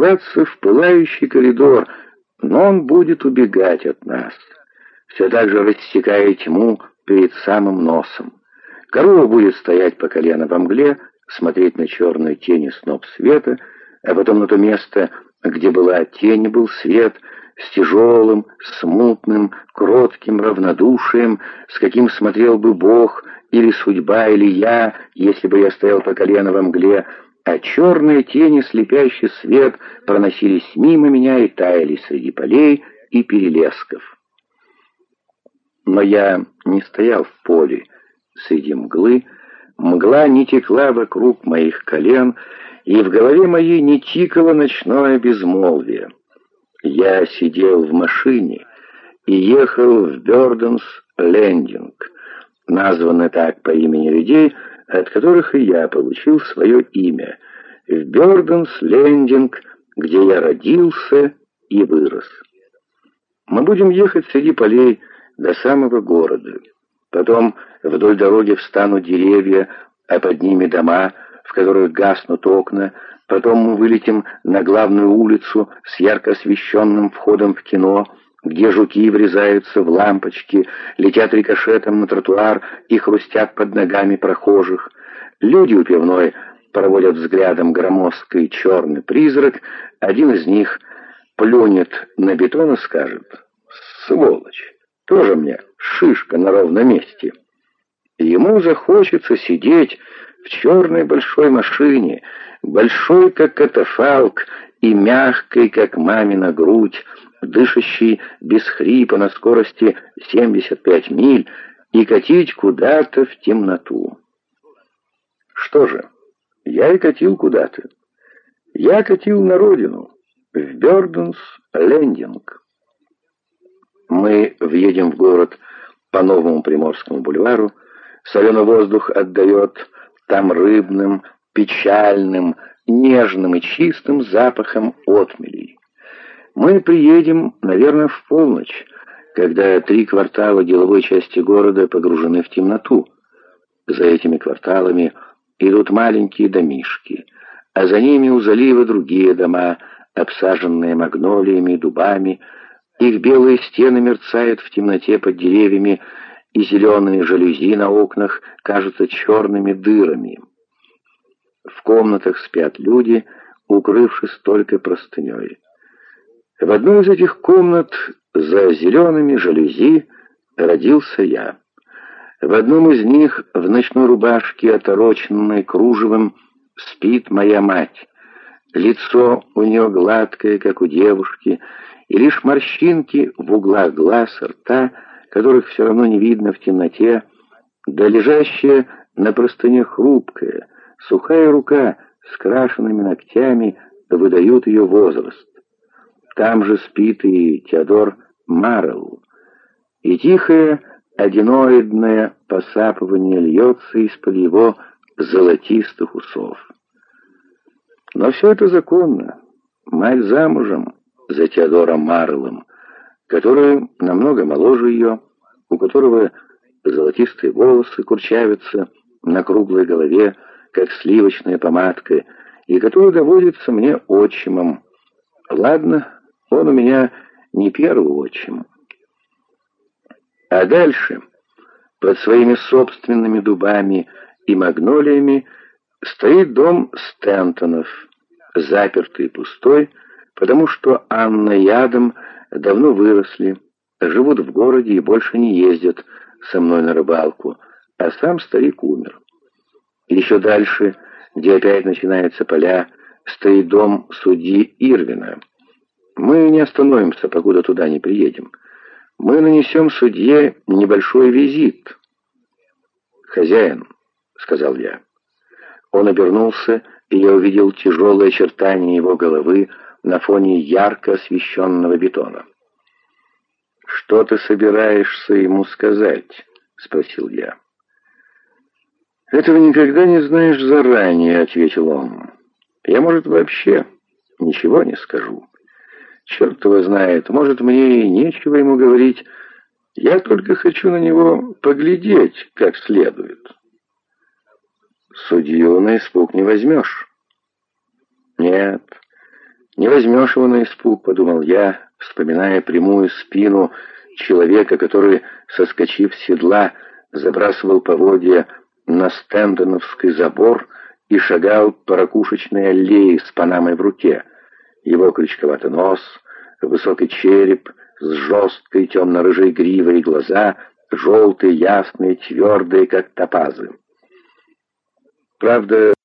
ворваться в пылающий коридор, но он будет убегать от нас, все так же рассекая тьму перед самым носом. Корова будет стоять по колено во мгле, смотреть на черные тени сноп света, а потом на то место, где была тень, был свет, с тяжелым, смутным, кротким равнодушием, с каким смотрел бы Бог, или судьба, или я, если бы я стоял по колено во мгле, а черные тени, слепящий свет, проносились мимо меня и таяли среди полей и перелесков. Но я не стоял в поле среди мглы, мгла не текла вокруг моих колен, и в голове моей не тикало ночное безмолвие. Я сидел в машине и ехал в Бёрденс-Лендинг, названный так по имени людей, от которых и я получил свое имя, в Бёрденс-Лендинг, где я родился и вырос. Мы будем ехать среди полей до самого города. Потом вдоль дороги встанут деревья, а под ними дома, в которых гаснут окна. Потом мы вылетим на главную улицу с ярко освещенным входом в кино, где жуки врезаются в лампочки, летят рикошетом на тротуар и хрустят под ногами прохожих. Люди у пивной проводят взглядом громоздкий черный призрак, один из них плюнет на бетон и скажет «Сволочь, тоже мне шишка на ровном месте». Ему захочется сидеть в черной большой машине, большой, как катафалк, и мягкой, как мамина грудь, дышащий без хрипа на скорости 75 миль, и катить куда-то в темноту. Что же, я и катил куда-то. Я катил на родину, в Бёрденс-Лендинг. Мы въедем в город по новому Приморскому бульвару, соленый воздух отдает там рыбным, печальным, нежным и чистым запахом отмелей. Мы приедем, наверное, в полночь, когда три квартала деловой части города погружены в темноту. За этими кварталами идут маленькие домишки, а за ними у залива другие дома, обсаженные магнолиями и дубами. Их белые стены мерцают в темноте под деревьями, и зеленые жалюзи на окнах кажутся черными дырами. В комнатах спят люди, укрывшись только простыней. В одной из этих комнат за зелеными жалюзи родился я. В одном из них, в ночной рубашке, отороченной кружевом, спит моя мать. Лицо у нее гладкое, как у девушки, и лишь морщинки в углах глаз, рта, которых все равно не видно в темноте, да лежащая на простыне хрупкая, сухая рука с крашенными ногтями выдают ее возраст. Там же спит и Теодор Марл. И тихое, одиноидное посапывание льется из-под его золотистых усов. Но все это законно. Мать замужем за Теодором Марлом, который намного моложе ее, у которого золотистые волосы курчавятся на круглой голове, как сливочная помадка, и который доводится мне отчимом. Ладно, он у меня не первый отчим. А дальше, под своими собственными дубами и магнолиями, стоит дом Стентонов, запертый и пустой, потому что Анна и Адам давно выросли, живут в городе и больше не ездят со мной на рыбалку, а сам старик умер. Еще дальше, где опять начинаются поля, стоит дом судьи Ирвина. Мы не остановимся, покуда туда не приедем. Мы нанесем судье небольшой визит. «Хозяин», — сказал я. Он обернулся, и я увидел тяжелые очертания его головы на фоне ярко освещенного бетона. «Что ты собираешься ему сказать?» — спросил я. «Этого никогда не знаешь заранее», — ответил он. «Я, может, вообще ничего не скажу». Черт его знает, может, мне и нечего ему говорить. Я только хочу на него поглядеть как следует. Судью на испуг не возьмешь. Нет, Не возьмешь его на испуг, подумал я, вспоминая прямую спину человека, который, соскочив с седла, забрасывал поводья на Стэндоновский забор и шагал по ракушечной аллее с панамой в руке. Его крючковатый нос, высокий череп с жесткой темно-рыжей гривой и глаза, желтые, ясные, твердые, как топазы. Правда,